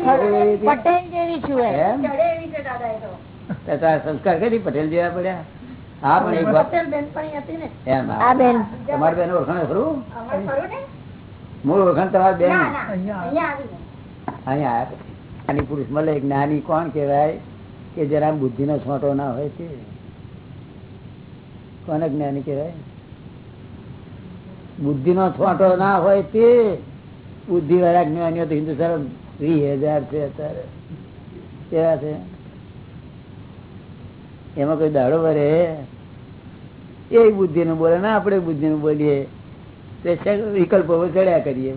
પટેલ જેવી છું સંસ્કાર કરી પટેલ જેવા પડ્યા. હા પણ એક વાત એમ તમારી બેન ઓળખાણ ખરું મૂળ ઓળખાણ તમારી બેન? અહીંયા આયા જ્ઞાની પુરુષ મળે જ્ઞાની કોણ કહેવાય કે જરા બુદ્ધિ નો છોટો ના હોય તે કોને જ્ઞાની કહેવાય? બુદ્ધિ નો છોટો ના હોય તે બુદ્ધિ વાળા જ્ઞાનીઓ તો હિન્દુસ્તાન વીસ હજાર છે અત્યારે. કેવા છે? એમાં કોઈ દાડો ભરે એ બુદ્ધિ નું બોલે, ના, આપણે બુદ્ધિ નું બોલીએ વિકલ્પો ચડ્યા કરીએ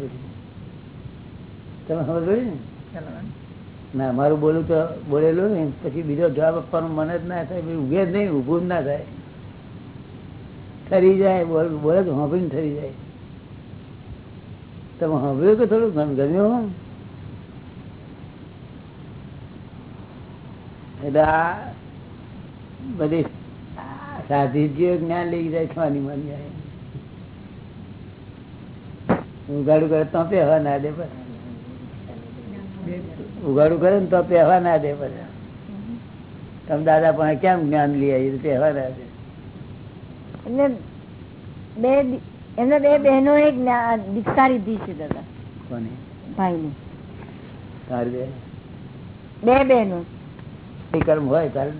તમે સમજો ને? ના, મારું બોલું તો બોલેલું ને, પછી બીજો જવાબ આપવાનું મન જ ના થાય ઉભે જ નહીં, ઊભું ના થાય. ઠરી જાય, બોલ, બોલે તો સાંભળીને ઠરી જાય. તમે સાંભળ્યું કે થોડું ગમ- ગમ્યું? એટલે આ બધી સાધિજીઓ જ્ઞાન લઈ જાય છવાની માની જાય. ઉગાડું કરે તો પહેવા ના દે પછી ઉગાડું કરે ને તો પહેવા ના દે પછી તમે દાદા પણ કેમ જ્ઞાન લઈ આવી પહેવા ના દે? એમને બે એમને બે બહેનો એક દીક્ષા લીધી છે દાદા. કોની? ભાઈ ની બે બહેનો. કર્મ હોય તારે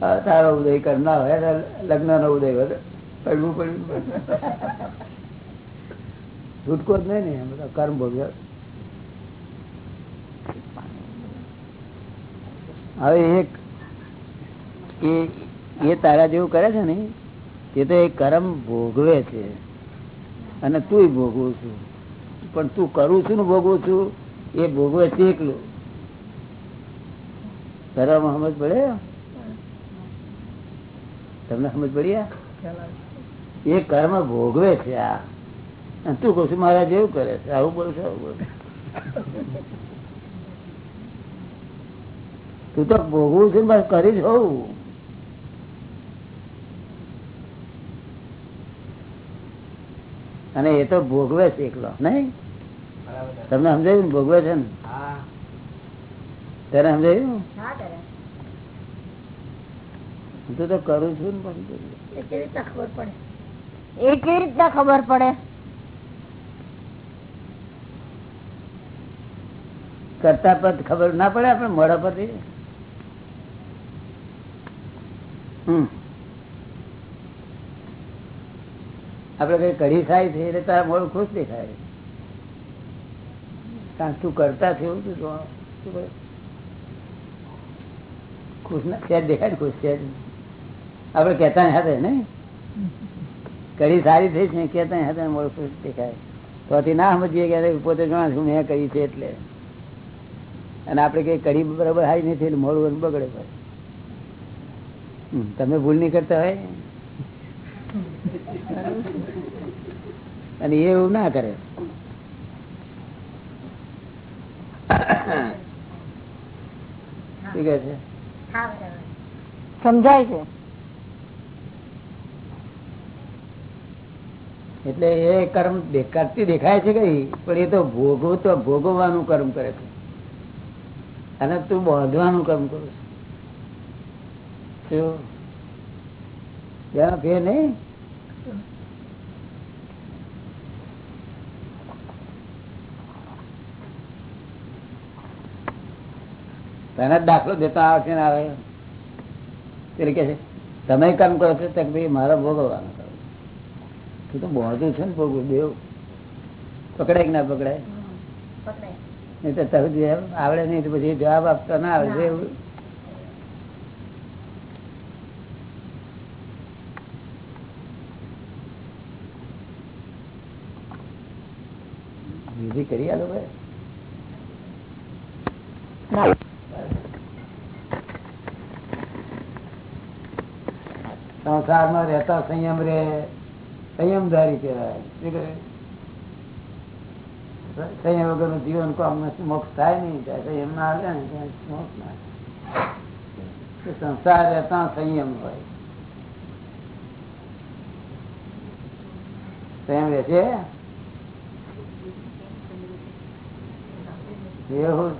તારો ઉદય ના હોય લગ્ન નો ઉદય હોય પડવું પડવું છૂટકો જ નહીં ને બધા કર્મ ભોગવ. હવે એક એ એ તારા જેવું કરે છે ને તે તો એ કર્મ ભોગવે છે. અને તું ભોગવું છું. પણ તું કરું છું ને ભોગવું છું એ ભોગવે છે એકલું. કરવામાં સમજ પડે? તમને સમજ પડી એ કર્મ ભોગવે છે આ. તું કહું છું, મારા જેવું કરે છે. આવું બોલું છું, આવું બોલું તું તો ભોગવું છું બસ કરી જ હોવું અને એ તો ભોગવે છે એકલો, નહીં? તમને સમજાયું ને? ભોગવે છે ને? તને સમજાયું? તું તો કરું છું ને પણ એ કેવી રીતના ખબર પડે? કરતા પદ ખબર ના પડે આપણે? મોડા પરથી? હમ. આપડે કઈ કઢી થાય છે એટલે તારા મોડું ખુશ દેખાય. તું કરતા થયું તું? ખુશ ના ત્યાં દેખાય ખુશ છે આપડે કેતા હતા ને કરી સારી થઈ છે કેતા હતા મોડું ખુશ દેખાય. તો ના સમજીએ કે પોતે જાણ છું મેં કરી છે એટલે. અને આપડે કઈ કરી બરાબર હારી નથી, એટલે મોડું બગડે ભાઈ. તમે ભૂલ નહીં કરતા હોય? અને એ એવું ના કરે. સમજાય છે? એટલે એ કર્મ કરતી દેખાય છે કઈ પણ એ તો ભોગવ તો ભોગવવાનું કર્મ કરે છે. અને તું બાંધવાનું કર્મ કરું છું? ત્યાં ફેર નહીં? તને જ દાખલો દેતા આવે છે ને આવે એટલે કે છે તમે કામ કરો છો તક ભાઈ મારે ભોગવવાનું કરો તું તો બોધું છે ને ભોગવું દેવ પકડાય કે ના પકડાય? નહીં તો જવાબ આવડે નહીં તો પછી જવાબ આપતો ના આવડે એવું વિધિ કરી આલો ભાઈ ના. સંસારમાં રહેતા સંયમ રે, સંયમધારી કહેવાય. સંયમ વગરનું જીવન કોમ મોક્ષ થાય નહીં થાય સંયમ ના આવે ને મોક્ષ ના સંસાર રહેતા સંયમ હોય. સંયમ રહે છે? એવું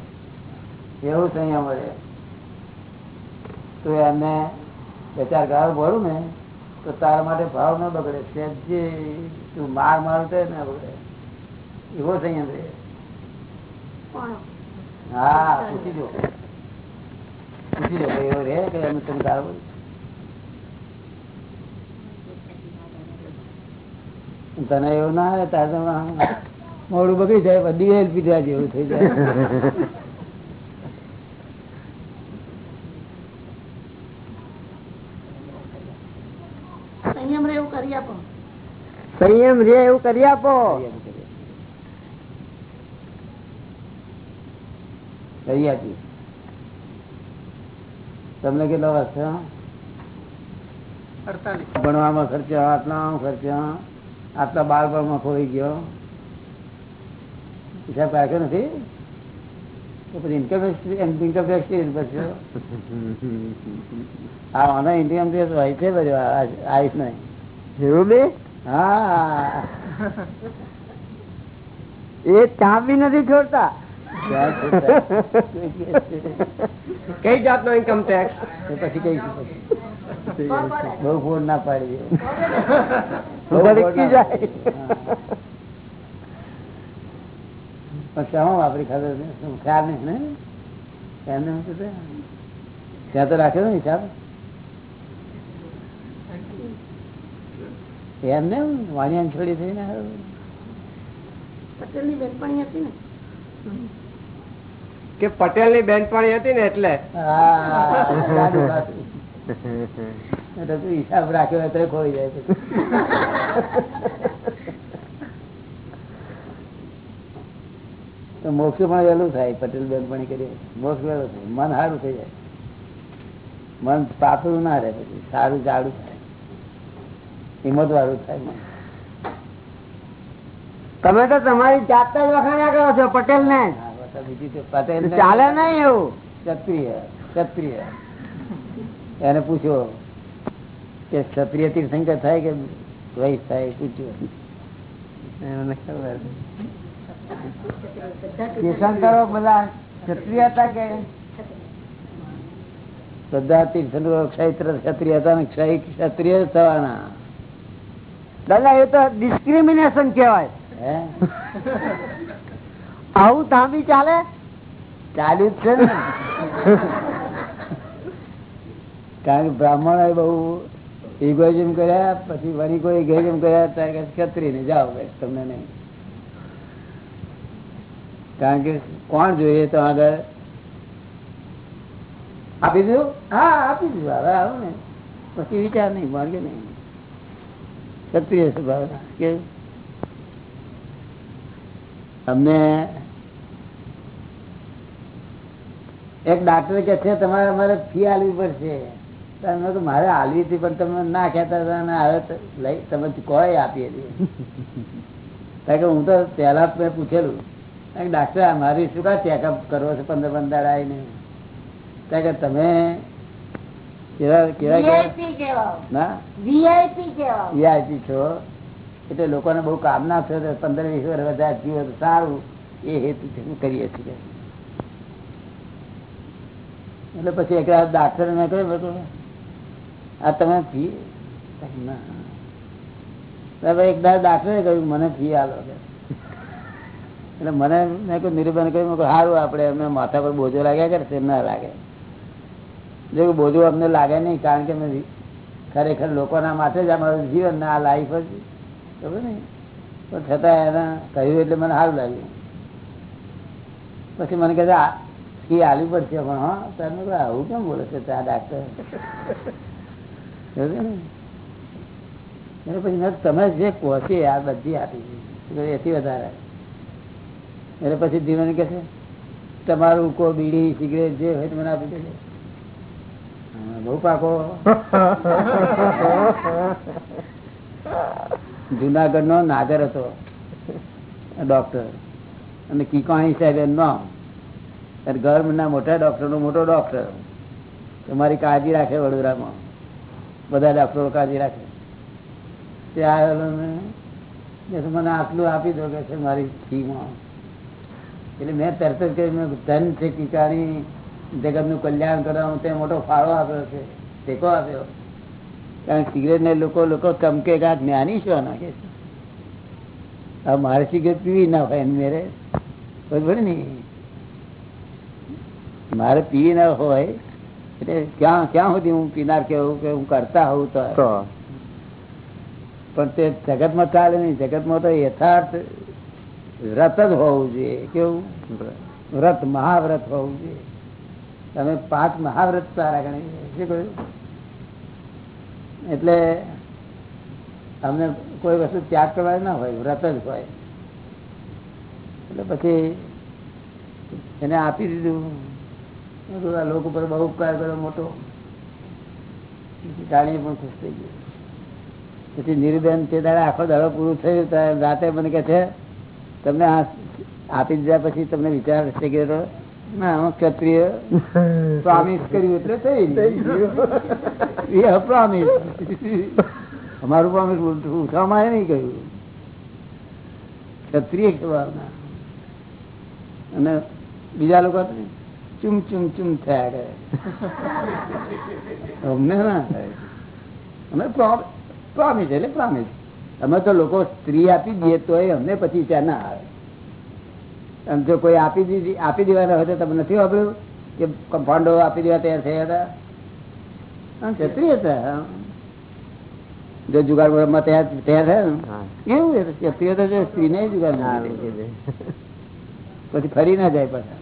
એવું સંયમ રહે. તો એમને બે ચાર ગાળ ભરું ને તો તારા માટે ભાવ ન બગડે. સહેજે તું માર મારતો ના બગડે. એવો સંયમ રે હા પૂછી જો પૂછી જો એવો રે કે અમે તમે ગાળ બોલું તને એવું ના આવે તારે મોડું બગડી જાય બધી જેવું થઈ જાય સંયમ રે એવું કરી આપો સંયમ રે એવું કરી આપો. કરી આપી તમને કેટલો વર્ષ છે ભણવામાં ખર્ચો આટલા ખર્ચો આટલા બાળપણમાં ખોઈ ગયો. હિસાબ રાખ્યો નથી? પછી ઇન્કમ ઇન્કમ ટેક્સ પછી આ આના ઇન્કમ ટેક્સ હોય છે બધું આવીશ નહીં હા. એ ચા નથી છોડતા. કઈ જાતનો ઇન્કમ ટેક્સ પછી કઈ બહુ ફોડ ના પાડી પણ શું વાપરી ખાધો ખ્યાલ નહીં ને? ત્યાં તો રાખ્યો ને હિસાબ? એમને વાણિયા છોડી થઈને પટેલની બેનપણી હતી ને? કે પટેલની બેનપણી હતી ને એટલે? હિસાબ રાખ્યો એટલે ખોઈ જાય તો મોક્ષ પણ વહેલું થાય પટેલ બેનપણી કરીએ. મોક્ષ વહેલું થાય. મન સારું થઈ જાય. મન પાતળું ના રહે પછી સારું જાડું થાય. હિંમત વાળું થાય તમે તો તમારી જાત જ વખાણ્યા કરો છો પટેલ ને પટેલ ચાલે નહીં એવું. ક્ષત્રિય ક્ષત્રિય. એને પૂછો કે ક્ષત્રિય તીર્થંકર થાય કે વૈશ થાય પૂછ્યો એને ખબર તીર્થંકરો બધા ક્ષત્રિય હતા કે? બધા તીર્થંકરો ક્ષત્રિય હતા ને ક્ષય ક્ષત્રિય થવાના. દાદા એ તો ડિસ્ક્રિમિનેશન કહેવાય. હે? આવું તાંબી ચાલે? ચાલ્યું જ છે ને. કારણ કે બ્રાહ્મણ બહુ ઇગોઇઝમ કર્યા પછી વરી કોઈ ઇગોઇઝમ કર્યા ત્યારે ક્ષત્રિય ને જાઓ તમને નહીં. કારણ કે કોણ જોઈએ તો આગળ? આપી દીધું? હા આપી દીધું. હવે આવું ને. પછી વિચાર નહીં માર્ગે નહીં. ક્ષત્રિય સ્વભાવ કે અમને એક ડાક્ટર કે છે, તમારે અમારે ફી આલવી પડશે. તો મારે હાલવી હતી, પણ તમે ના કહેતા હતા અને હવે લઈ, તમે કોઈ આપી હતી. કારણ કે હું તો પહેલા મેં પૂછેલું. ડાક્ટર મારી શું કા ચેકઅપ કરવો છે? પંદર પંદર આવીને કારણ કે તમે એટલે લોકોને બહુ કામ ના થયો પંદર વીસ વર્ષ વધારે જીવો તો સારું. એ હેતુ કરીએ છીએ. એટલે પછી એક ડાક્ટર મેં કહ્યું બધું આ તમે ફી ના. એક દાડ ડાક્ટરે કહ્યું મને ફી આલો. એટલે મને મેં કહ્યું નિરૂપણ કહ્યું, સારું આપણે એમને માથા પર બોજો લાગ્યા કરે તેમ ના લાગે. જો કે અમને લાગે નહીં, કારણ કે અમે ખરેખર લોકોના માટે જ અમારું જીવન આ લાઈફ જ. ખબર નહીં? પણ છતાં એના કહ્યું એટલે મને સારું લાગ્યું. પછી મને કહે આ ફી આલવી પડશે પણ, હા? ત્યારે મેં આવું કેમ બોલે છે ત્યાં ડાક્ટર? એટલે પછી મેં તમે જે કહો છો આ બધી આપી એથી વધારે. એટલે પછી ધીમે કહે છે, તમારું કો બીડી, સિગરેટ જે હોય મને આપી દેજો. બહુ પાકો. જુનાગઢ નો નાગર હતો, ડોક્ટર. અને કિકાણી સાહેબ એમ નામ અને ગવર્મેન્ટના મોટા ડોક્ટર નો મોટો ડોક્ટર. તમારી કાળજી રાખે વડોદરામાં. બધા ડોક્ટરો કાળજી રાખે. તે આવેલો ને મને આટલું આપી દો કે છે મારી ફીમાં. એટલે મેં તરત જ ધન છે કિકારી જગતનું કલ્યાણ કરવાનું તે મોટો ફાળો આપ્યો છે ટેકો આપ્યો. કારણ સિગરેટ ને લોકો લોકો ચમકે કા જ્ઞાની શું નાખે છે? મારે સિગરેટ પીવી ના હોય મેરે. બરોબર ને મારે પીવી ના હોય એટલે ક્યાં ક્યાં સુધી હું પીનાર કેવું કે હું કરતા હોઉં તો? પણ તે જગતમાં ચાલે નહીં. જગતમાં તો યથાર્થ વ્રત જ હોવું જોઈએ. કેવું? વ્રત મહાવ્રત હોવું જોઈએ. તમે પાંચ મહાવ્રત સારા ગણી શું એટલે અમને કોઈ વસ્તુ ત્યાગ કરવાની ના હોય, વ્રત જ હોય. એટલે પછી એને આપી દીધું. આ લોકો ઉપર બહુ ઉપકાર કર્યો, મોટો. જાણીએ પણ ખુશ થઈ ગયું. પછી નિરુબેન તે દાડે આખો દાડો પૂરું થયું ત્યારે રાતે મને કે છે, તમને આપી દીધા પછી તમને વિચાર થઈ ગયો ક્ષત્રિય પ્રોમિસ કર્યું એટલે થઈ પ્રોમિસ અમારું પ્રોમિસ ઉઠવામાં નહીં કહ્યું ક્ષત્રિય કહેવાના. અને બીજા લોકો ચુમ ચુમ ચૂમ થયા કરે. અમને ના થાય. અમે પ્રોમિસ એટલે પ્રોમિસ. અમે તો લોકો સ્ત્રી આપી દઈએ તો અમને પછી ત્યાં ના આવે. અને જો કોઈ આપી દીધી આપી દેવાના હોય તો તમે નથી વાપર્યું? કે કમ્પાઉન્ડો આપી દેવા તૈયાર થયા હતા? ક્ષત્રિય હતા. જો જુગાડમાં તૈયાર તૈયાર થયા ને? એવું ક્ષત્રિય તો જો સ્ત્રીને જુગાડ પછી ફરી ના જાય પાછા.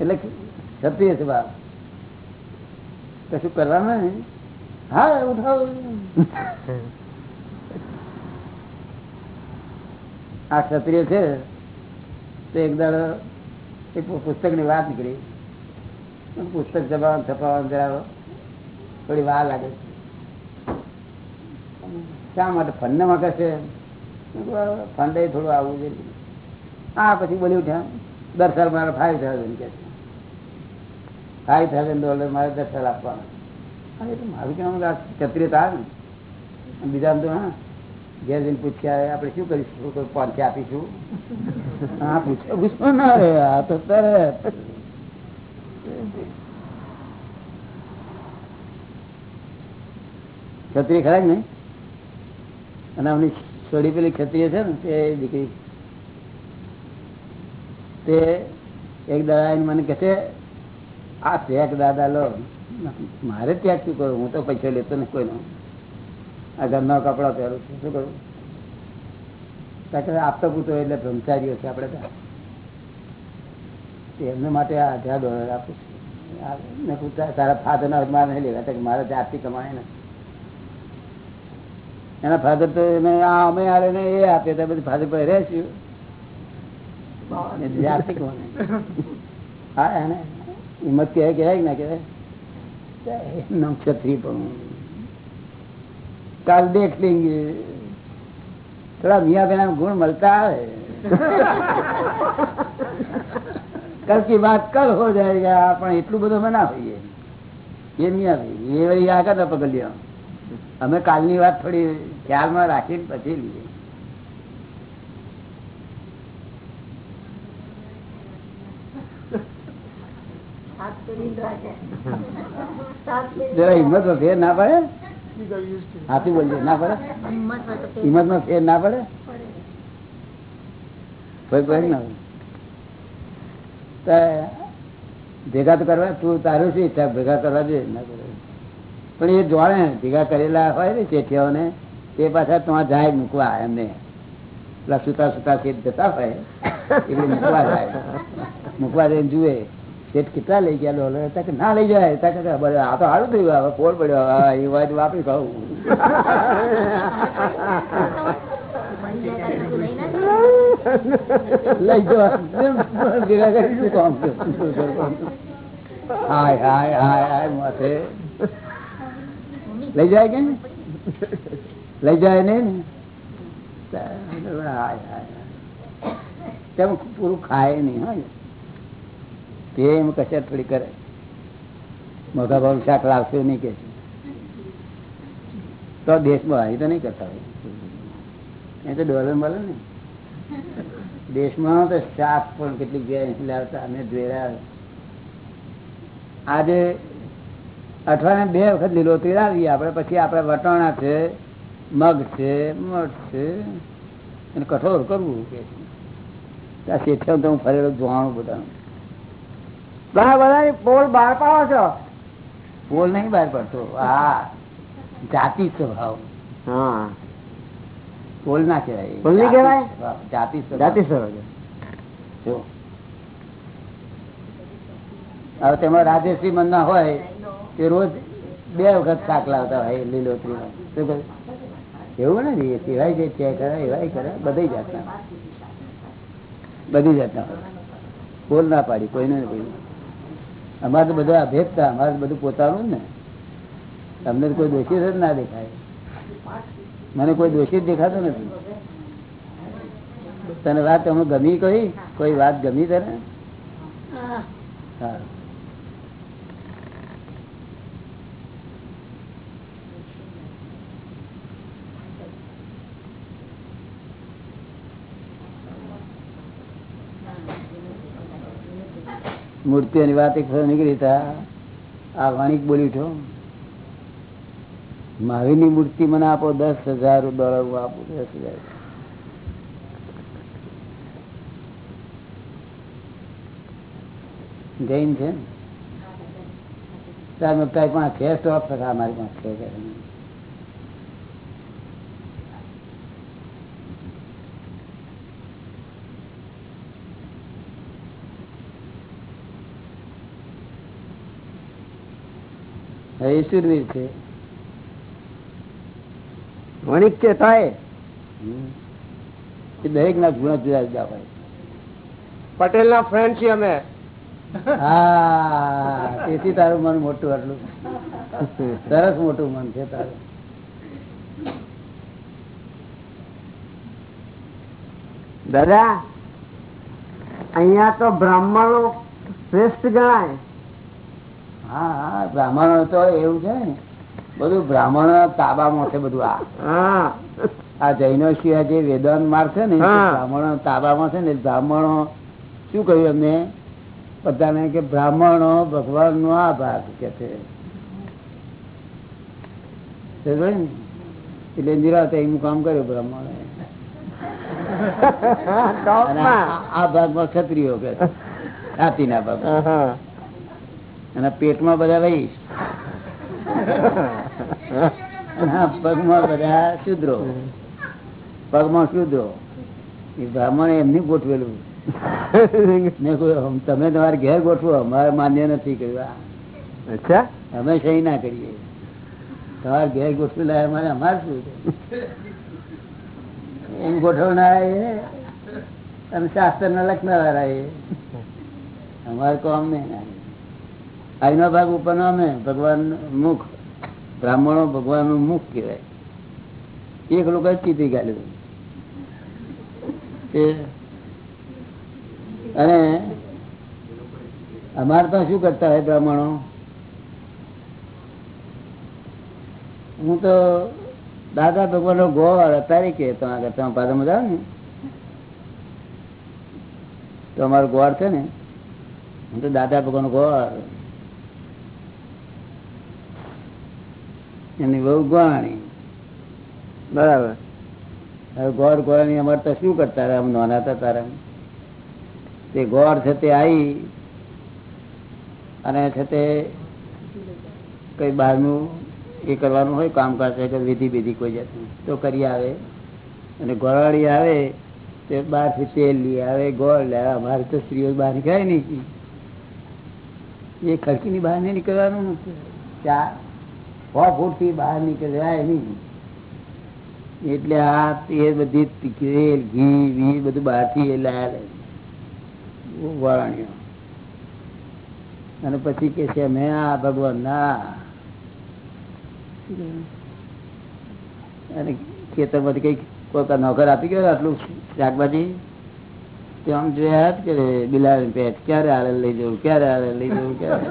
એટલે ક્ષત્રિય છે બાપ. કશું કરવાનું હા ઉઠાવો. આ ક્ષત્રિય છે તો એક દાડો એક પુસ્તકની વાત નીકળી. પુસ્તક છપાવવાનું છપાવવાનું જરા થોડી વાર લાગે. છે શા માટે ફંડમાં કશે ફંડ થોડું આવવું જોઈએ હા પછી બોલી ઉઠ્યા દર સાલ મારે ફાઈવ થાઉઝન્ડ કે ફાઈવ થાઉઝન્ડ ડોલર મારે દર સાલ આપવાના. હા, એ તો મારું કહેવાનું આ ક્ષત્રિય તાર ને? અને બીજા તો હા. ઘેર જઈને પૂછ્યા આપણે શું કરીશું? કોઈ પાંચે આપીશું? હા પૂછો પૂછો ના રે આ તો તરત ક્ષત્રિય ખરા ને અને આમની છોડી પેલી ક્ષત્રિય છે ને તે દીકરી. તે એક દાદા મને કહે છે આ ચેક દાદા લો. મારે ત્યાગ શું કરું? હું તો પૈસા લેતો નથી કોઈનો. આ ઘરના કપડા પહેરું છું. શું કરું? આપતો પૂતો એટલે બ્રહ્મચારીઓ છે આપણે એમને માટે આ હજાર ડોલર આપું છું. તારા ફાધર ના મારે નહીં લેવા કે મારે જાતથી કમાય ને? એના ફાધર તો એને આ અમે આરે ને એ આપે તો બધી ફાધર પર રહેશું જાતથી કમાય હા એને હિંમત કહેવાય કહેવાય ના કહેવાય. એમનો છત્રી પણ કાલ દેખ લેંગે થોડા મિયા બેના ગુણ મળતા આવે કલ की बात कल हो जाएगा પણ એટલું બધું અમે ના હોઈએ એ મિયા ભાઈ એ વળી આગળ ના પકડ લ્યો અમે કાલની વાત થોડી ખ્યાલમાં રાખીને પછી લઈએ જરા હિંમત માં ફેર ના પડે હાથી બોલજો ના પડે? હિંમતમાં ફેર. ના પડે? ના ભેગા તો કરવા તું તારું શું ઈચ્છા? ભેગા કરવા દે. ના કરે પણ એ જોડે ભેગા કરેલા હોય ને ચેઠિયાઓને તે પાછા ત્યાં જાય મૂકવા એમને. પેલા સુતા સુતા શેઠ જતા હોય એટલે મૂકવા જાય. મૂકવા જઈને જુએ. શેઠ કેટલા લઈ ગયા ડોલર હતા કે ના લઈ જાય. તા કે આ તો સારું થયું, હવે કોણ પડ્યો એ વાત વાપરી ખાવું લઈ હાય હાય હાય હાય, માથે. લઈ જાય કે લઈ જાય ને? તેમ પૂરું ખાય નહીં હોય તે એમ કશે થોડી કરે. મોટા ભાવ શાક લાવશે નહીં કે તો દેશમાં આવી તો નહીં કરતા હોય. એ તો ડોલર મળે ને. દેશમાં તો શાક પણ કેટલીક જગ્યાએ લાવતા અમે જોયા આજે અઠવાડિયા બે વખત લીલોતરી લાવીએ આપણે પછી આપણે વટાણા છે, મગ છે, મઠ છે, અને કઠોળ કરવું કે શેઠિયા તો હું ફરેલો જોવાનું બધાનું. બધા પોલ બહાર પાડો છો. પોલ નહીં બહાર પડતો. હા. જાતિ સ્વભાવ. હા. પોલ ના કહેવાય. પોલ નહીં કહેવાય? જાતિ જાતિ સ્વભાવ. જો. હવે તેમાં રાજેશ્રી મનના હોય તે રોજ બે વખત શાક લાવતા હોય લીલોતરીમાં. એવું નથી એ સિવાય જે છે કરે એવાય કરે બધી જાતના. બધી જાતના. બોલ ના પાડી કોઈને ને કોઈ અમારે તો બધા અભેદતા અમારે બધું પોતાનું ને. તમને તો કોઈ દોષિત જ ના દેખાય. મને કોઈ દોષિત દેખાતો નથી. તને વાત તમે ગમી કઈ? કોઈ વાત ગમી તને? હા. હા મૂર્તિઓની વાત નીકળી તા. આ વણિક બોલી ઉઠો. મહાવીરની મૂર્તિ મને આપો દસ હજાર ડોલર, હું આપું દસ હજાર. જૈન છે તાર તારી પણ છે સ્ટોક થતા મારી પાસે છે કે નહીં? હવે એ શુરવીર છે. વણિક છે થાય. એ દરેક ના ગુણ જુદા જુદા હોય. પટેલ ના ફ્રેન્ડ છીએ અમે. હા તેથી તારું મન મોટું આટલું. સરસ મોટું મન છે તારું. દાદા અહિયાં તો બ્રાહ્મણો શ્રેષ્ઠ ગણાય. હા હા બ્રાહ્મણો તો એવું છે ને. બધું બ્રાહ્મણ તાબામાં છે બધું આ. આ જૈનો સિવાય જે વેદન માર્ગ છે ને. બ્રાહ્મણો તાબામાં છે ને બ્રાહ્મણો શું કહ્યું એમને? બધાને કે બ્રાહ્મણો ભગવાન નો આ ભાગ કે છે એટલે નિરાતે એનું કામ કર્યું બ્રાહ્મણે. આ- ભાગમાં ક્ષત્રિયો કે ભાગમાં. હા. અને પેટમાં બધા અને પગમાં બધા શુદ્રો. પગમાં શુદ્રો. એ બ્રાહ્મણે એમની ગોઠવેલું. તમે તમારે ઘેર ગોઠવો અમારે માન્ય નથી. કર્યું અચ્છા. અમે સહી ના કરીએ. તમારે ઘેર ગોઠવેલા અમારે અમારે શું એમ ગોઠવનારા એ અને શાસ્ત્ર ના લખનારા એ. અમારે કોમ નહીં. આજનો ભાગ ઉપરનો અમે, ભગવાન મુખ, બ્રાહ્મણો ભગવાનનું મુખ કહેવાય. એક લોકો ચીતી ગાલ્યું અને અમારે તો શું કરતા હોય બ્રાહ્મણો? હું તો દાદા ભગવાન નો ગોળ અત્યારે કે તમારા કરતા પાદા મજા આવે ને. તો અમારો ગોળ છે ને. હું તો દાદા ભગવાન નો એની બહુ ગોળાણી બરાબર. હવે ગોળ ગોળાણી અમારે તો શું કરતા રહ્યા? આમ નાના હતા તારા તે ગોળ છે તે આવી અને છે તે કઈ બહારનું એ કરવાનું હોય, કામકાજ હોય કે વિધિ વિધિ કોઈ જતું તો કરી આવે. અને ગોળાળી આવે, તે બહારથી તેલ લઈ આવે, ગોળ લે અમારે તો સ્ત્રીઓ બહાર નીકળાય નહીં. એ ખડકીની બહાર નહીં નીકળવાનું. ચાર ફૂટ ફૂટથી બહાર નીકળાય નહીં એટલે આ એ બધી તેલ ઘી વી બધું બહારથી એ લાયા લે. અને પછી કે છે મેં આ ભગવાન ના અને ખેતરમાંથી કંઈક કોઈ નોકર આપી ગયો આટલું શાકભાજી. તે આમ જોયા જ કરે બિલાડી પેટ, ક્યારે આલે લઈ જવું, ક્યારે આલે લઈ જવું, ક્યારે?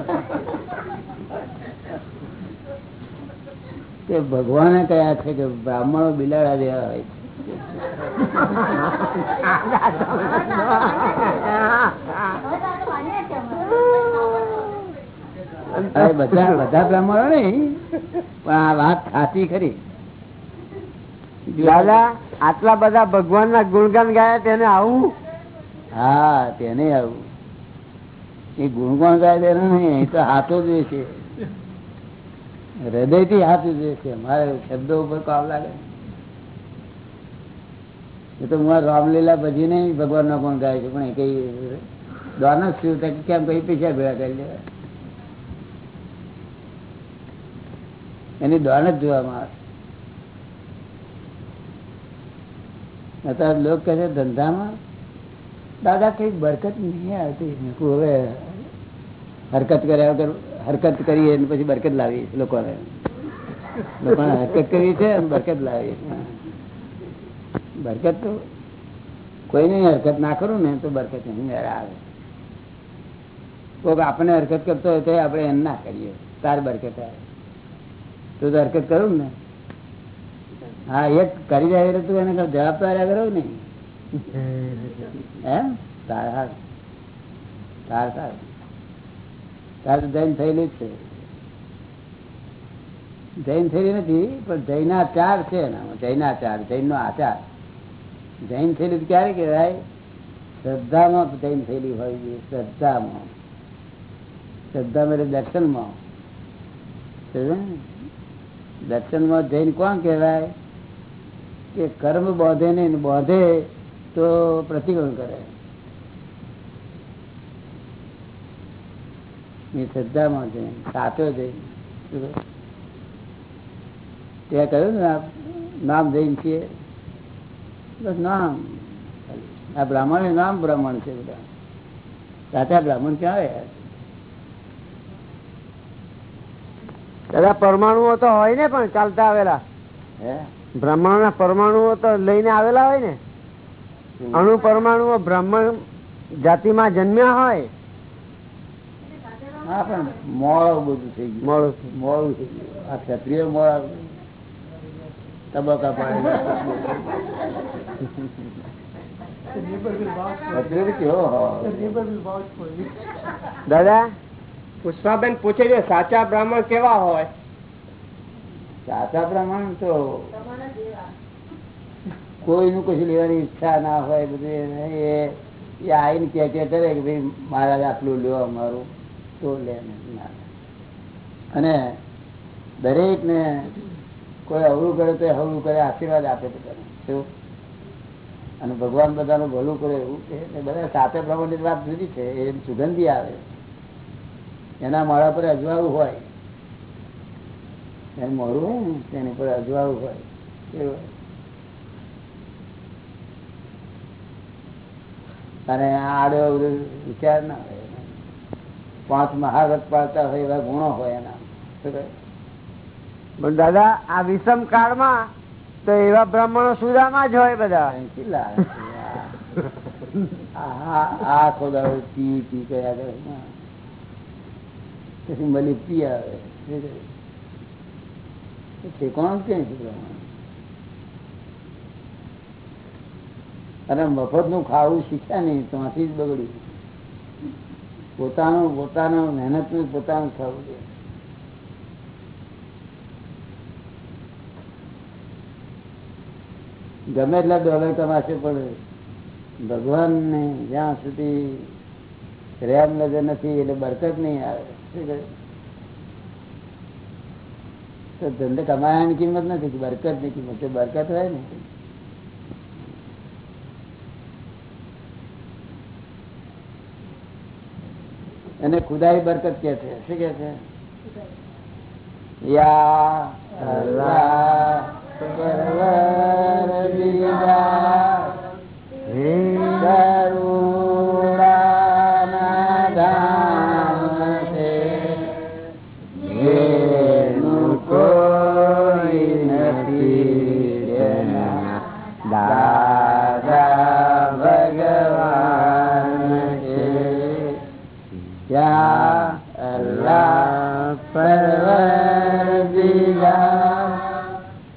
તે ભગવાને કયા છે કે બ્રાહ્મણો બિલાડા જેવા હોય છે? બધા બધા બ્રાહ્મણો નહીં પણ આ વાત સાચી ખરી. દાદા આટલા બધા ભગવાન ના ગુણગાન ગાયા તેને આવું? હા તેને આવું. એ ગુણગાન ગાય તેને નહીં એ તો હાથો જ છે. હૃદયથી હાથું જ છે, મારે શબ્દો ઉપર કામ લાગે. એ તો હું રામલીલા પછી નહીં ભગવાન નો પણ ગાય છે, પણ એ કઈ દ્વારનો કે કેમ કઈ પૈસા ભેગા કરી લેવા એની દોન જ જોવામાં આવે અત્યારે લોકો કહે છે, ધંધામાં દાદા કઈ બરકત નહીં આવતી. હવે હરકત કર્યા વગર હરકત કરીએ ને પછી બરકત લાવી લોકોને. લોકોને હરકત કરી છે અને બરકત લાવી બરકત તો કોઈ નહીં હરકત ના કરું ને તો બરકત નહીં મેળ આવે. કોઈક આપણે હરકત કરતો હોય તો આપણે એમ ના કરીએ. તાર બરકત આવે. તું તો હરકત કરું ને. હા એક કરી જાય તું એને જવાબ તો આર્યા કરો ને એમ તાર હાર. તાર તાર તો જૈન થયેલી જ છે. જૈન થયેલી નથી, પણ જૈનાચાર છે એનામાં જૈનાચાર જૈન નો આચાર. જૈન થયેલી ક્યારે કહેવાય? શ્રદ્ધામાં જૈન થયેલી હોય છે, શ્રદ્ધામાં. શ્રદ્ધા મેળે દર્શનમાં. દર્શનમાં જૈન કોણ કહેવાય? કે કર્મ બોધે ને બોધે તો પ્રતિક્રમણ કરે. એ શ્રદ્ધામાં જૈન સાચો જૈન ત્યાં કહ્યું ને નામ જૈન છીએ. બસ નામ. આ બ્રાહ્મણ નામ બ્રાહ્મણ છે બધા. સાચા બ્રાહ્મણ ક્યાં આવ્યા દાદા પરમાણુઓ તો હોય ને પણ ચાલતા આવેલા. હે? બ્રાહ્મણ ના પરમાણુઓ તો લઈને આવેલા હોય ને. અણુ પરમાણુઓ બ્રાહ્મણ જાતિમાં જન્મ્યા હોય હા પણ મોડું બધું થઈ ગયું. મોડું મોડું થઈ ગયું. આ ક્ષત્રિય મોડા તબક્કા પાડે. દાદા? પુષ્પાબેન પૂછે છે સાચા બ્રાહ્મણ કેવા હોય? સાચા બ્રાહ્મણ તો કોઈનું કશું લેવાની ઈચ્છા ના હોય બધું એ એ આવીને કે કે કરે કે ભાઈ મારા આટલું લ્યો અમારું. તો લે. અને કોઈ અવળું કરે તો હવળું કરે, આશીર્વાદ આપે બધાને અને ભગવાન બધાનું ભલું કરે એવું કે બધા સાથે પ્રમાણની વાત જુદી છે, એ સુગંધી આવે એના માળા પર અજવાળું હોય એનું મોડું હોય ને, તેની પર અજવાળું હોય કેવું? અને આડો વિચાર ના હોય. પાંચ મહારથ પાડતા હોય એવા ગુણો હોય એના. પણ દાદા આ વિષમ કાળમાં તો એવા બ્રાહ્મણો સુદામાં જ હોય બધા. અહીંથી લાવે છે. આ- આ- આ ખોદાડો પી પી કર્યા કરે. પછી મળી પી આવે. કોણ બ્રાહ્મણ? અને મફતનું ખાવું શીખ્યા નહીં ત્યાંથી જ બગડ્યું. પોતાનું પોતાનું મહેનતનું પોતાનું થવું જોઈએ. ગમે એટલા ડોલર કમાશે, પણ ભગવાન ને જ્યાં સુધી રેમ નજર નથી, એટલે બરકત નહીં આવે. તો ધંધે કમાયાની કિંમત નથી બરકતની કિંમત બરકત હોય ને. એને ખુદાઈ બરકત કે છે. શું કે છે? યા અલ્લાહ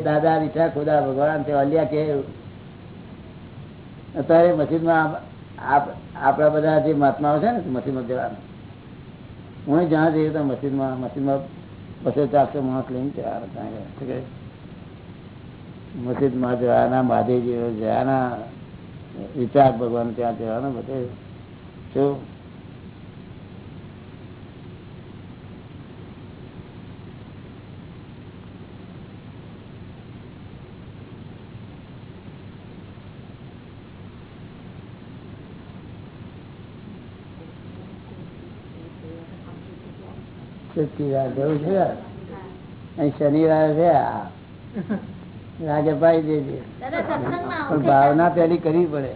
દાદા દીઠા ખુદા, ભગવાન છે ઓલિયા કે અત્યારે મસ્જિદમાં આપ- આપણા બધા જે મહાત્માઓ છે ને, મસ્જિદમાં જવાનું. હું જ્યાં જઈએ તો મસ્જિદમાં મસ્જિદમાં બસો ચારસો માણસ લઈને જવાના મસ્જિદમાં જવાના મહાદેવજી જવાના, વિચાર ભગવાન ત્યાં જવાના, બધે. શું? સચ્ચિદાનંદ જવું છે. અહીં શનિવારે છે. આ રાજા પાઈ દેજે પણ ભાવના પેલી કરવી પડે.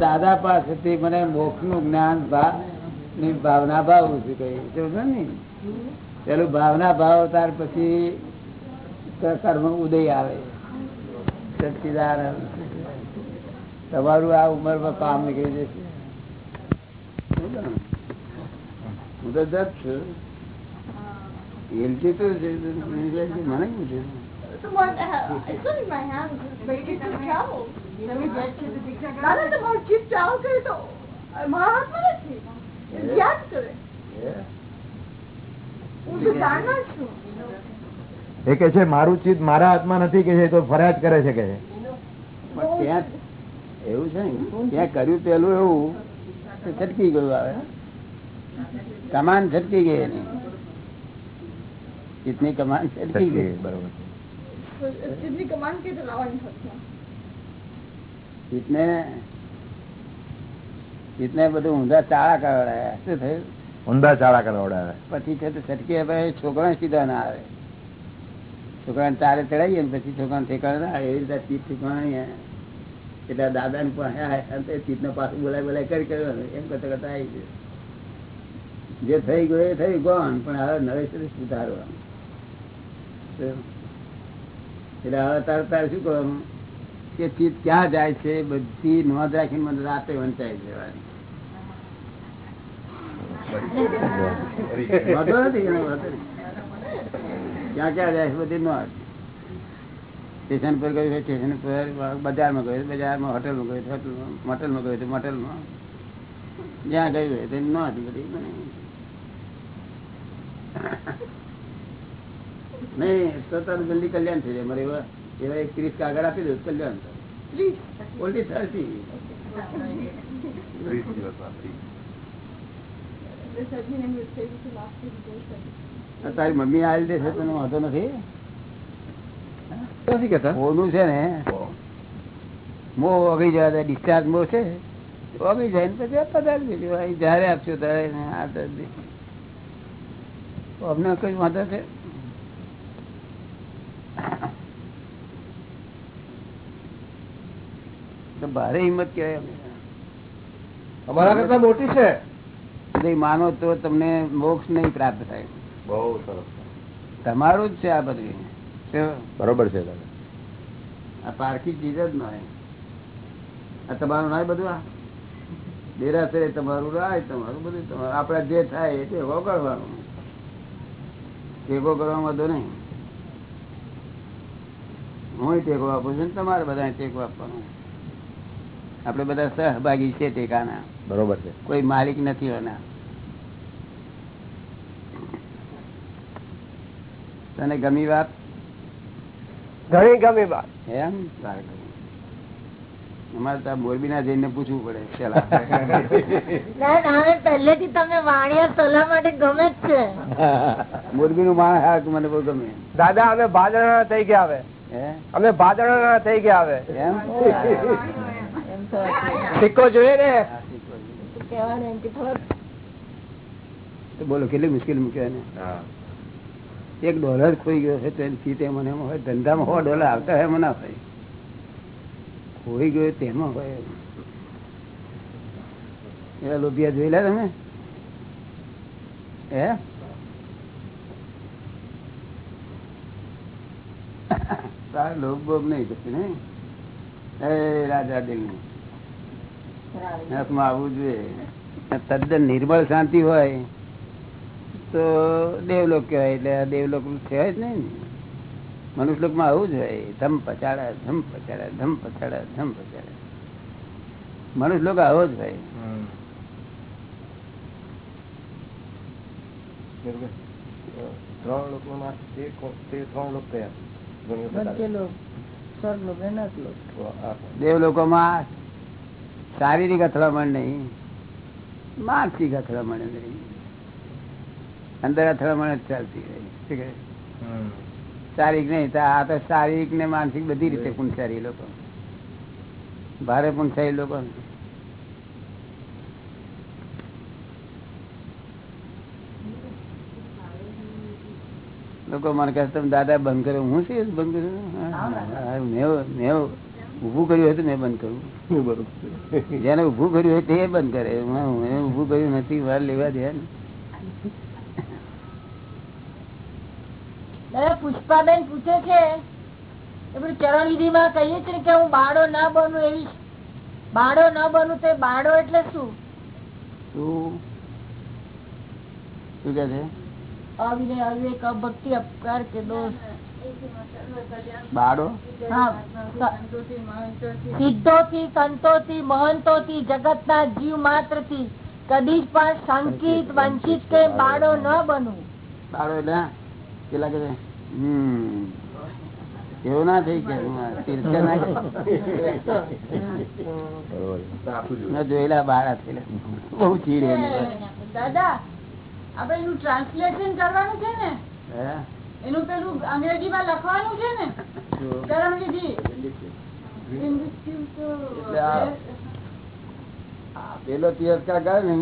દાદા પાસેથી મને મોક્ષનું જ્ઞાનની ભાવના ભાવું છું કઈ ને? પેલું ભાવના ભાવ ત્યાર પછી કર્મ ઉદય આવે. સચ્ચિદાનંદ. તમારું આ ઉંમરમાં કામ નીકળી જશે. હું. તો જજ છું? એલચી તો છે મને પૂછે It's not in my hands. It's ready to travel. દાદા તમારું ચિત્ત ચાલુ કરે તો મારા હાથમાં નથી. એ કે છે મારું ચિત મારા હાથમાં નથી કે છે તો ફરિયાદ કરે છે કે છે. એવું છે ને? ત્યાં કર્યું પેલું એવું કે છટકી ગયું આવે કમાન છટકી ગઈ એની ચિત્તની કમાન છટકી ગઈ બરોબર ચિત્તની કમાન કે લાવવાની હતી ચિત્તને ચિત્તને બધું ઊંધા ચાળા કરાવડાયા શું થયું ઊંધા ચાળા કરાવડાવે પછી છે તો છટકી પછી છોકરા સીધા ના આવે છોકરાને તારે ચડાવીએ ને પછી છોકરાને ઠેકાણે ના આવે એવી રીતે ચીત ઠેકાણી એટલે દાદા ને પણ ચીત ને પાછું બોલાય બોલાય કરી કરવાનું એમ કરતા કરતા આવી ગયું જે થઈ ગયું એ થઈ ગયું, પણ હવે નવેસર સુધારવાનું તો એટલે હવે તારે તારે શું કરવાનું? કે ચીત ક્યાં જાય છે, બધી નોંધ રાખીને મને રાતે વંચાઈ દેવાની. વાંધો નથી એનો વાંધો નહીં. ક્યાં ક્યાં જાય છે બધી નોંધ? સ્ટેશન પર ગયું છે, સ્ટેશન પર બજારમાં ગયું બજારમાં હોટલમાં ગયું હોટલમાં હોટલમાં ગયું તો હોટલમાં જ્યાં ગયું હોય તેની નોંધ બધી બની. નહીં જલ્દી કલ્યાણ થઈ જાય. મારે એવા એવા એક ત્રીસ કાગળ આપી દઉં કલ્યાણ ઓલરેડી થર્ટી તારી મમ્મી આવી છે તને વાંધો નથી? નથી કેતા? ઓનું છે ને. મો ઓગળી જવા ડિસ્ચાર્જ મો છે. ઓગળી જાય ને પછી પધારી જયારે આપશો ત્યારે આ અમને કઈ વાંધો છે? ભારે હિંમત કહેવાય અમારા કરતા મોટી છે? બધી માનો તો તમને મોક્ષ નહીં પ્રાપ્ત થાય. બહુ સરસ. તમારું જ છે આ બધું? બરોબર છે આ પારખી ચીજ જ ના આ તમારું ના બધું આ? દેરાસરે તમારું રાય તમારું બધું તમારું. આપડે જે થાય એ કરવાનું ટેકો કરવામાં તો નહીં. હું ટેકો આપું છું તમારે બધા ટેકો આપવાનો. આપડે બધા સહભાગી છે ટેકાના. બરોબર છે. કોઈ માલિક નથી એના તને ગમી વાત? ઘણી ગમી વાત. એમ? સારું. અમારે ત્યાં મોરબી ના જઈને પૂછવું પડે પેલા. પહેલેથી તમે વાણિયા સલાહ માટે ગમે જ છે. મોરબી નું માણ હા મને બહુ ગમે. દાદા અમે ભાદરણા થઈ ગયા હવે. અમે ભાદરણા થઈ ગયા હવે. એમ? સિક્કો જોઈએ ને? બોલો કેટલી મુશ્કેલ મૂક્યા ને એક ડોલર ખોઈ ગયો છે તેની મને એમ હોય ધંધામાં હો ડોલર આવતા હોય મને ના હોય. ખોઈ ગયો તેમાં હોય એવા લોભિયા જોયેલા તમે? હે? લોભ બોભ નહીં એ રાજા દિલ આવવું જોઈએ. તદ્દન નિર્મળ શાંતિ હોય તો દેવલોક કહેવાય, એટલે દેવલોક કહેવાય જ નહીં ને. મનુષ્ય લોકમાં આવું જ હોય. ધમ પચાડા ધમ પચાડા ધમ પચાડા ધમ પચાડા મનુષ્યલોક આવો જ હોય. ત્રણ લોકો માં તે ત્રણ લોક કયા શારીરિક અથડામણ નહીં માનસિક અથડામણ નહીં. અંદર અથડામણ જ ચાલતી રહી. શું કહે? હમ. શારીરિક નહીં આ તો શારીરિક ને માનસિક બધી રીતે પુંસારી લોકો. ભારે પુંસારી લોકો. લોકો મને કહે તમે દાદા બંધ કર્યો હું શું બંધ કર્યું મેં ઊભું કર્યું હોય તો મેં બંધ કરું. બરોબર. છે. જેને ઊભું કર્યું હોય તે બંધ કરે. ઊભું કર્યું નથી વાર લેવા દે ને દાદા પુષ્પાબેન પૂછે છે કે પેલું ચરણ વિધિ માં કહીએ છીએ કે હું બાળો ના બનું એવી બાળો ના બનું તે બાળો એટલે શું? શું? શું કે છે? અવિનય અવિવેક અભક્તિ અપકાર કે દોષ? બાળો? હા. સિદ્ધોથી સંતોથી મહંતોથી જગતના જીવ માત્રથી કદી પણ સંકિત વંચિત કે બાળો ન બનવું બાળો એટલે પેલા કે હમ. એવું ના થઈ કે. મેં જોયેલા બાર બહુ ચીડ દાદા આપડે એનું ટ્રાન્સલેશન કરવાનું છે ને? એનું પેલું અંગ્રેજીમાં લખવાનું છે ને? આ પેલો તિરસ્કાર કરે ને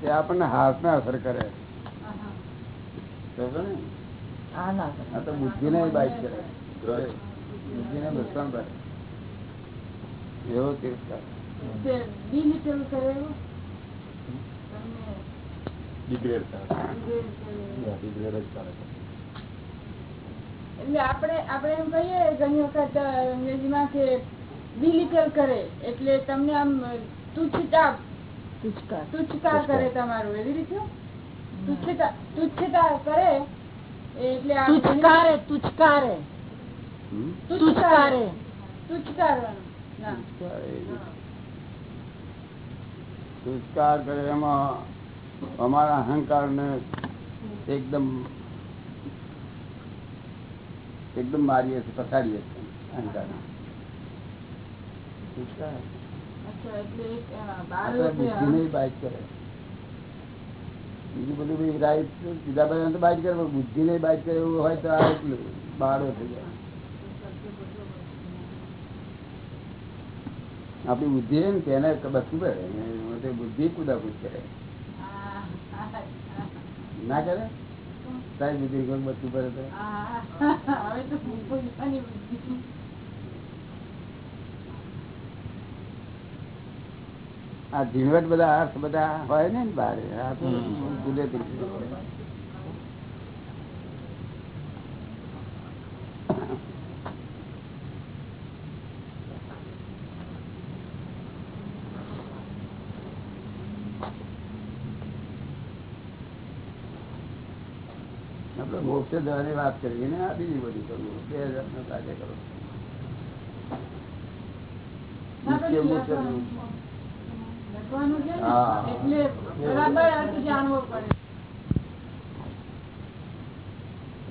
તે આપણને હાથ ને અસર કરે. આ તો બુદ્ધિ ને બાઈટ કરે બુદ્ધિ ને નુકસાન કરે એવો? તિરસ્કાર ડિલિટલ કરેલું Degrade થાય. Yeah, degrade જ ચાલે છે. એટલે આપણે આપણે એમ કહીએ ઘણી વખત અંગ્રેજી અંગ્રેજીમાં કે ડિલિટલ કરે. એટલે તમને આમ તુચ્છતા તુચકાર તુચ્છતા કરે તમારું. એવી રીતે? તુચ્છતા. તુચ્છતા કરે એટલે તુચકારે તુચકારે તુચકારે તુચ્છકારવાનું. ના કરે એમાં અમારા અહંકાર ને એકદમ એકદમ મારીએ છીએ પથારીએ છીએ અહંકાર સંસ્કાર અચ્છા એટલે એક અ, આ બાળ તો એટલે બુદ્ધિને બાઈટ કરે. બીજું બધું બી રાઈટ સીધા બધા તો બાઈટ કરે બુદ્ધિ ને બાઈટ કરે એવું હોય તો આ એટલું બાળો થઈ જાય. આપણી બુદ્ધિ ને તેને બધું તે બુદ્ધિ કુદાકુદ કરે. ના કરે? તારી બુદ્ધિ કોઈ બસવું પડે તો આ, ઝીણવટ બધા અર્થ બધા હોય ને બહાર આ તો કુદરતી મોક્ષ જવાની વાત કરીએ ને આ બીજી બધી કરવું બે હજાર નો કાર્ય કરો.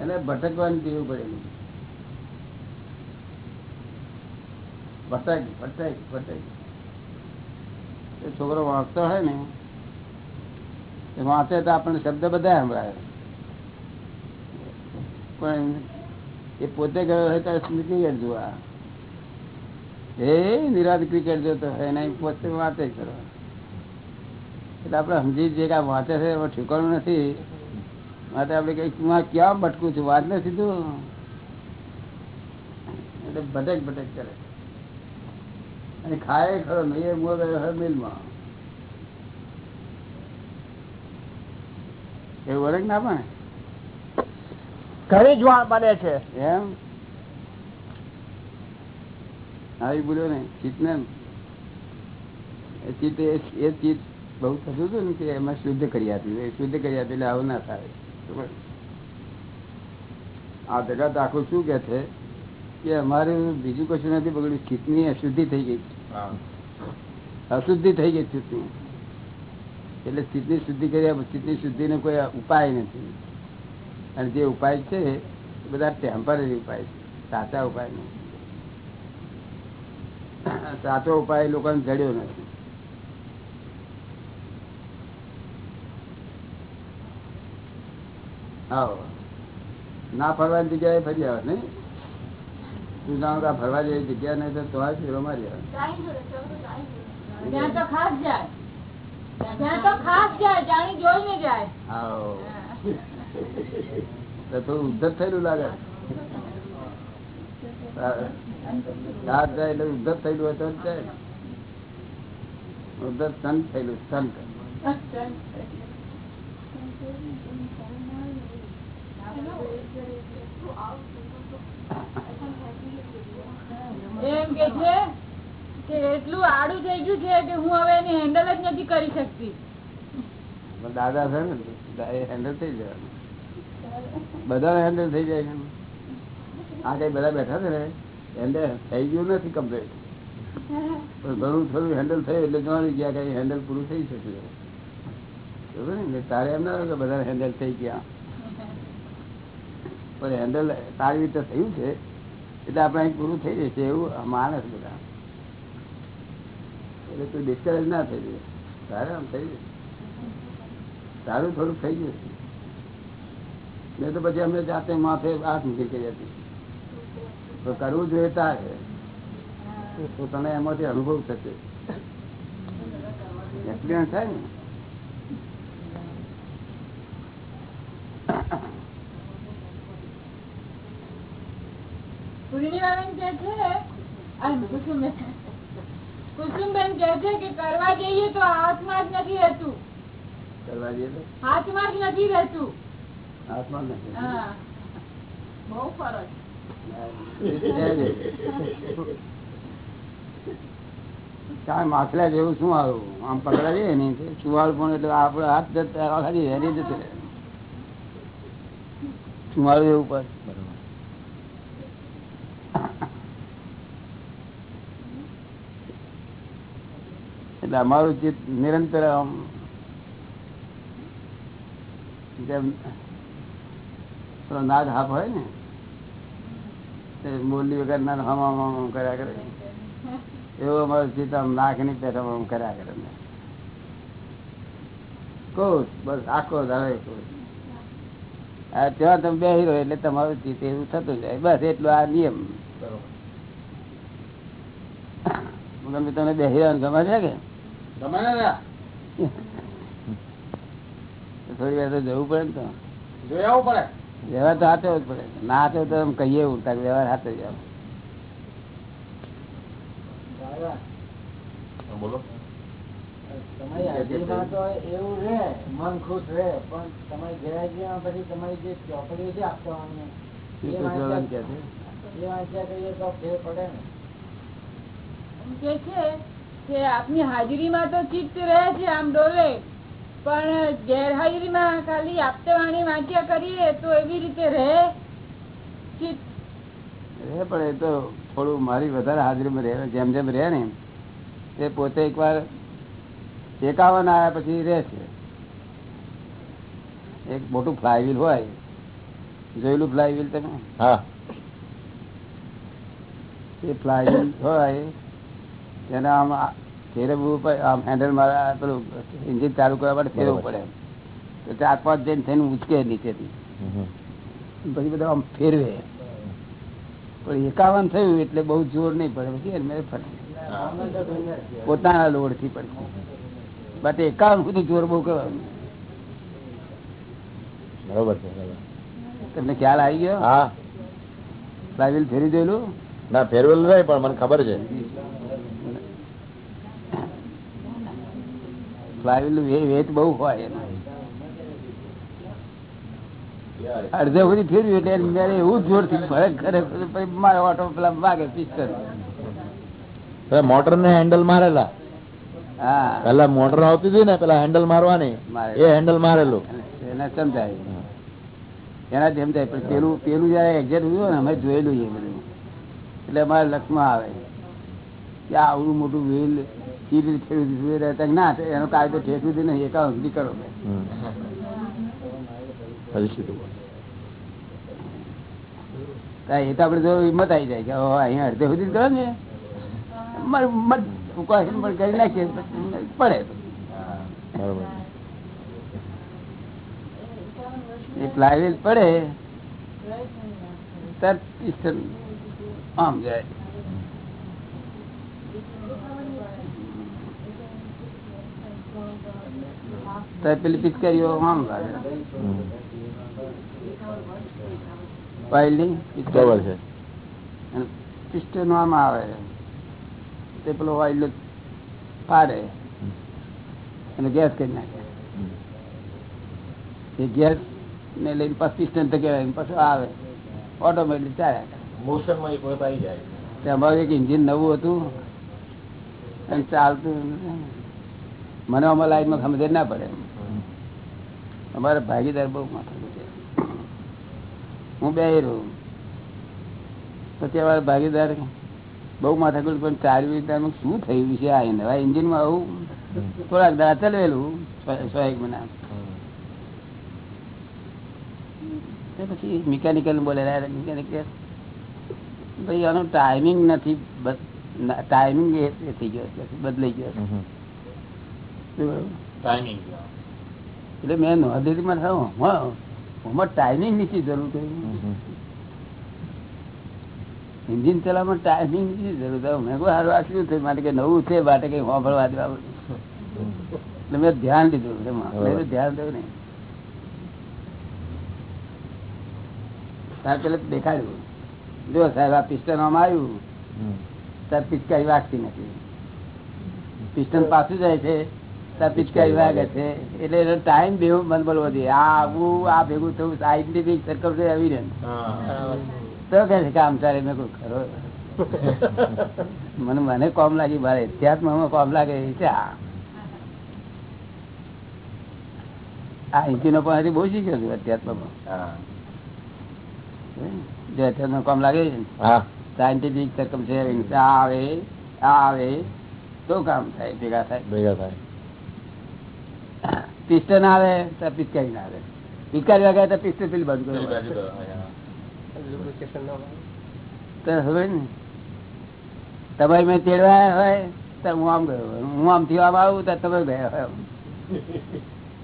એને ભટકવાની ટેવ પડે. ભટક ભટક ભટક એ છોકરો વાંચતો હોય ને એ વાંચે તો આપણને શબ્દ બધા સંભળાય. પણ એ પોતે ગયો હોય તો ક્રિકેટ જોવા. એ નિરાત ક્રિકેટ જોતો હોય એને પોતે વાંચે કરવા એટલે આપણે સમજી જઈએ કે આ વાંચે છે એમાં ઠેકાણું નથી. માટે આપણે કઈ ક્યાં ભટકું છું? વાત નથી તું. એટલે ભટક ભટક કરે. અને ખાય ખરો નહીં એ મિલમાં. એવું ઓળખ ના પણ ઘરે જ વાળ બને છે. એમ? આવી બોલ્યો ને ચિત્ત ને ચિત્ત એ ચિત્ત બહુ થતું હતું ને કે એમાં શુદ્ધ કરી આપ્યું એ શુદ્ધ કરી આપ્યું એટલે આવું ના થાય. આ જગત આખું શું કે છે? કે અમારે બીજું કશું નથી બગડ્યું. ચિત્તની અશુદ્ધિ થઈ ગઈ. અશુદ્ધિ થઈ ગઈ ચિત્તની એટલે ચિત્તની શુદ્ધિ કર્યા ચિત્તની શુદ્ધિનો કોઈ ઉપાય નથી. અને જે ઉપાય છે એ બધા ટેમ્પરરી ઉપાય છે. સાચા ઉપાય નથી. સાચો ઉપાય લોકોને જડ્યો નથી. આવો. ના ફરવાની જગ્યાએ ફરી આવે નહીં? તું જાણો કે આ ફરવા જેવી જગ્યા નહીં તો તો ફેરો મારી આવે? ત્યાં તો ખાસ જાય. ત્યાં તો ખાસ જાય જાણી જોઈને જાય. આવો. તો થોડું ઉદ્ધત થયેલું લાગે. રાત જાય એટલે ઉદ્ધત થયેલું હોય તો જ જાય. ઉદ્ધત સંત થયેલું સંત. એમ કે છે કે એટલું આડું થઈ ગયું છે કે હું હવે એની હેન્ડલ જ નથી કરી શકતી. દાદા છે ને હેન્ડલ થઈ જવાનું બધા હેન્ડલ થઈ જાય છે. આ કઈ બધા બેઠા છે ને હેન્ડલ થઈ ગયું નથી કમ્પ્લીટ ઘણું થોડું હેન્ડલ થયું એટલે જાણી ગયા કઈ હેન્ડલ પૂરું થઈ શકે? તારે એમ ના કે બધા હેન્ડલ થઈ ગયા. પણ હેન્ડલ સારી રીતે થયું છે, એટલે આપણે અહીં પૂરું થઈ જશે એવું માણસ બધા. એટલે કોઈ ડિસ્કરેજ ના થઈ જાય. તારે આમ થઈ જશે સારું થોડુંક થઈ જશે નહીં તો પછી અમે જાતે માથે હાથ મૂકી કરી હતી તો કરવું જોઈએ તારે. તો તને એમાંથી અનુભવ થશે. એક્સપિરિયન્સ થાય ને. પૂર્ણિમાબેન કે છે કુસુમબેન કે છે કે કરવા જઈએ તો હાથમાં જ નથી રહેતું. કરવા જઈએ હાથમાં જ નથી રહેતું. હાથમાં નથી બહુ ફરક. માછલા જેવું શું આવું? આમ પકડાવીએ ને ચુવાળ પણ એટલે આપડે હાથ જતા જતું ચુવાળું એવું પર એટલે અમારું ચિત્ત નિરંતર જેમ નાગ હાફ હોય ને તે બોલી વગર ના હમ કર્યા કરે. એવું અમારું ચિત્ત આમ નાખની પેટા આમ કર્યા કરે ને કોષ બસ આખો ધારે કોષ આ ત્યાં તમે બેસી રહો એટલે તમારું ચિત્ત એવું થતું જાય. બસ એટલો આ નિયમ. તમે તમને બેસી રહેવાનું ગમે છે કે? થોડી વાર તો જવું પડે ને તો. જોઈ પડે? વ્યવહાર તો હાથે જ પડે. ના હાથે તો એમ કહીએ ઉલટા કે વ્યવહાર હાથે જ આવો. બોલો. તમારી હાજરીમાં તો એવું રે મન ખુશ રે પણ તમારી ગેરહાજરીમાં પછી તમારી જે ચોપડીઓ છે આપવાની એ વાંચ્યા કરીએ તો ફેર પડે ને. કે છે કે આપની હાજરીમાં તો ચિત્ત રહે છે આમ ડોલે. પણ ગેરહાજરીમાં ખાલી આપતે વાણી વાંચ્યા કરીએ તો એવી રીતે રહે? ચિત્ત. રહે પણ એ તો થોડું મારી વધારે હાજરીમાં રહે જેમ જેમ રહે ને એ પોતે એકવાર એકાવન આવ્યા પછી રહે છે. એક મોટું ફ્લાયવીલ હોય. જોયેલું ફ્લાયવીલ તમે? હા. એ ફ્લાયવીલ હોય તેને આમ ફેરવવું પડે આમ હેન્ડલ મારા પેલું એન્જિન ચાલુ કરવા માટે ફેરવવું પડે. તો ચાર પાંચ જણ થઈને ઉચકે નીચેથી. પછી બધા આમ ફેરવે. પણ એકાવન થયું એટલે બહુ જોર નહીં પડે. પછી એને ફરી પોતાના લોડથી પડશે. બટ એકાવન સુધી જોર બહુ કરવાનું. બરોબર છે તમને ખ્યાલ આવી ગયો? હા. ફ્લાયવીલ ફેરી દેલું ના ફેરવેલું નહીં પણ મને ખબર છે. ફ્લાયવીલ વેટ બહુ હોય અડધે સુધી ફેરવ્યું એટલે મેરે એવું જોરથી ભડક કરે પછી મારો ઓટો પેલા વાગે પિસ્ટન મોટર ને હેન્ડલ મારેલા. હા. પેલા મોટર આવતી હતી ને પેલા હેન્ડલ મારવાની. એ હેન્ડલ મારેલું. એને સમજાય. એના જેમ થાય પણ પેલું પેલું જયારે એક્ઝેક્ટ થયું ને અમે જોયેલું છે બધું. એટલે અમારે લક્ષમાં આવે. કે આવડું મોટું વેલ ના એનો કાયદો ઠેકવી દે નહીં એકાઉન્ટ સુધી કરો સીધું એ તો આપડે જો હિંમત આવી જાય કે અહીંયા અડધે સુધી કરો ને. મારે મત પણ કરી નાખીએ પડે. બરોબર. એ પ્લાયવેલ પડે. તરત આમ જાય. તરત પેલી પિચકારીઓ આમ લાગે છે. પિસ્ટન આમ આવે. તે પેલો ઓઇલ પાડે. અને ગેસ કરી નાખે. એ ગેસ ને લઈને પાછું પિસ્ટન તો કહેવાય પાછું આવે. ઓટોમેટિક ચાલ્યા. મોશનમાં એક વખત આવી જાય. ત્યાં અમારું એક ઇન્જિન નવું હતું. અને ચાલતું. મને અમારા લાઈનમાં સમજ ના પડે. અમારે ભાગીદાર બહુ માથું હું બે પછી અમારા ભાગીદાર બહુ માથાકૂટ પણ ચાર વિસ્તારમાં શું થયું છે? આ નવા એન્જિનમાં આવું થોડાક દાડા ચલવેલું સો- એક મહિના. પછી મિકેનિકલ બોલેલા મિકેનિકલ ભાઈ આનો ટાઈમિંગ નથી ટાઈમિંગ એ થઈ ગયો છે, બદલાઈ ગયો હમ. શું કહ્યું? ટાઈમિંગ એટલે મેં નોંધેલી માં થયું આમાં ટાઈમિંગની શી જરૂર થઈ ઇન્જિન ચલાવવામાં ટાઈમિંગની જરૂર થાય મેં કોઈ હારું આ શું થયું માટે કે નવું છે? માટે કઈ સાંભળવા દેવા એટલે મેં ધ્યાન લીધું એમાં ધ્યાન દઉં નહીં. તાર પેલા દેખાડ્યું. જો સાહેબ આ પિસ્ટન આમાં આવ્યું ત્યારે પિચકારી વાગતી નથી. પિસ્ટન પાછું જાય છે. પિચકારી વાગે છે. એટલે એનો ટાઈમ ભેગું મન બોલવો જોઈએ. આ આવું આ ભેગું થયું સાયન્ટિફિક સર્કલ છે એવિડન્સ તો કે છે કામ મેં ખરો. મને મને કોમ લાગી મારે અધ્યાત્મમાં કોમ લાગે એ છે આ. પણ હજી બહુ શીખ્યો છું અધ્યાત્મમાં. હા. જે અધ્યાત્મ કોમ લાગે છે સાયન્ટિફિક સર્કમ છે આ આવે આ આવે તો કામ થાય ભેગા થાય. ભેગા થાય. પિસ્ટન આવે તો પિચકારી ના આવે. પિચકારી વાગે તો પિસ્ટન પેલી બાજુ. તો હવે ને તમારી મેં તેડવા હોય તો હું આમ ગયો. હું આમ થી આમ આવું તો તમે ગયા હોય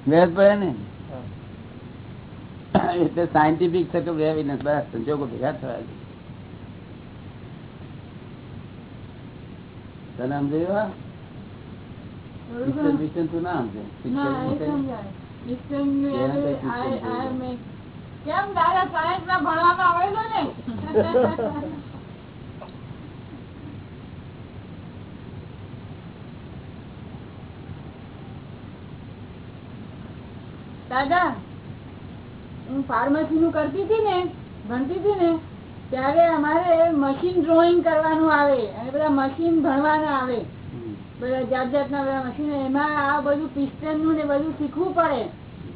મેળ પડે ને. એટલે સાયન્ટિફિક સર્કમ એવિડન્સ બધા સંજોગો ભેગા થયા છે તને સમજાયું દાદા હું ફાર્મસી નું કરતી હતી ને ભણતી હતી ને ત્યારે અમારે મશીન ડ્રોઈંગ કરવાનું આવે. અને બધા મશીન ભણવાના આવે. બધા જાત જાતના બધા મશીનો એમાં આ બધું પિસ્ટનનું ને બધું શીખવું પડે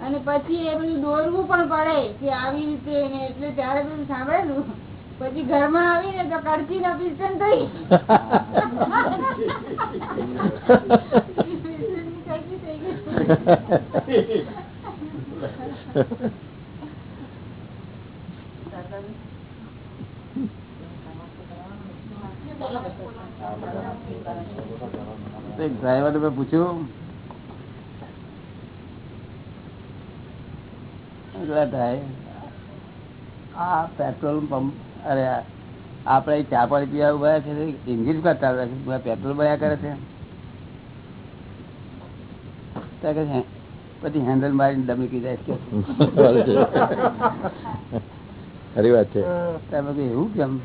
અને પછી એ બધું દોરવું પણ પડે કે આવી રીતે એટલે ત્યારે બધું સાંભળેલું પછી ઘરમાં આવીને તો કડકી ના પિસ્ટન થઈ ગઈ. એક ડ્રાઈવર મેં પૂછ્યું આ પેટ્રોલ પંપ અરે આપણે ચા પાણી પીવા ઊભા છે ઇન્જિન કરતા હતા કે પેટ્રોલ ભર્યા કરે છે. ત્યાં કે છે, પછી હેન્ડલ મારીને દમી જાય. છે ખરી વાત છે. ત્યાં એવું કેમ?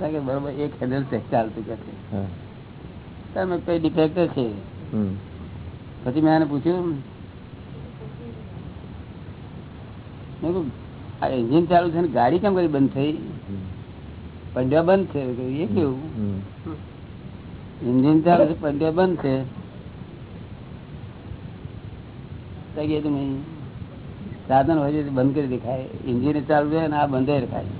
કે બરોબર એક હેન્ડલ ચાલતું કે. તમે કઈ ડિફેક્ટ છે. પછી મેં એને પૂછ્યું આ એન્જિન ચાલુ છે ને ગાડી કેમ કરી બંધ થઈ? પંડ્યા બંધ છે. એ કેવું? એન્જિન ચાલુ છે પંડ્યા બંધ છે. સાધન હોય બંધ કરી દેખાય. એન્જિન ચાલુ છે ને આ બંધ રખાય